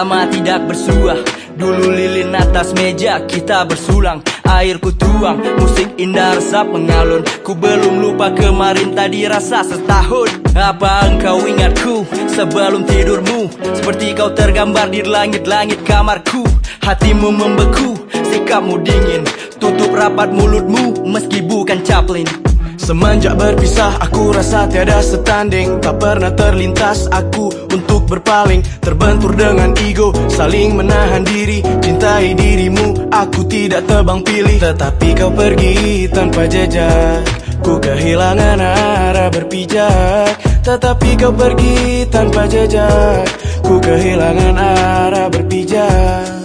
Lama tidak bersuah. Dulu lilin atas meja kita bersulang. Air ku tuang, musik indah resap mengalun Ku belum lupa kemarin tadi rasa setahun. Apa engkau ingatku sebelum tidurmu? Seperti kau tergambar di langit-langit kamarku. Hatimu membeku, sikapmu dingin. Tutup rapat mulutmu meski bukan caplin Semenjak berpisah aku rasa tiada setanding. Tak pernah terlintas aku untuk berpaling. Terbentur dengan ego saling menahan diri. Cintai dirimu aku tidak tebang pilih. Tetapi kau pergi tanpa jejak. Ku kehilangan arah berpijak. Tetapi kau pergi tanpa jejak. Ku kehilangan arah berpijak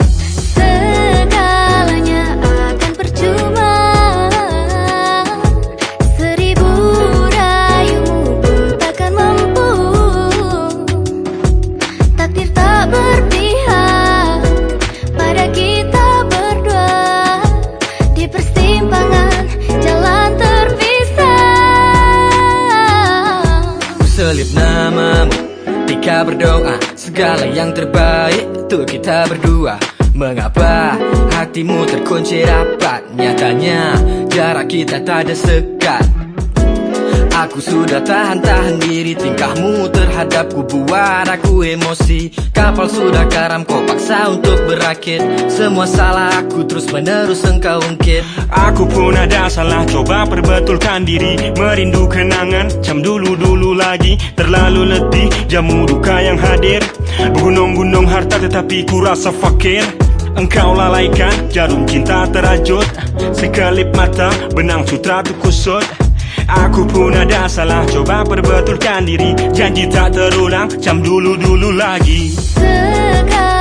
namamu Tika berdoa segala yang terbaik untuk kita berdua. Mengapa hatimu terkunci rapat? Nyatanya jarak kita tak ada sekat. Aku sudah tahan-tahan diri Tingkahmu terhadapku buat aku emosi Kapal sudah karam kau paksa untuk berakit. Semua salah aku terus menerus engkau ungkit. Aku pun ada salah coba perbetulkan diri. Merindu kenangan jam dulu-dulu lagi. Terlalu letih jamu duka yang hadir. Gunung-gunung harta tetapi ku rasa fakir. Engkau lalaikan jarum cinta terajut. Sekelip mata benang sutra tu kusut. Aku pun ada salah Coba perbetulkan diri. Janji tak terulang Jam dulu-dulu lagi. Sekarang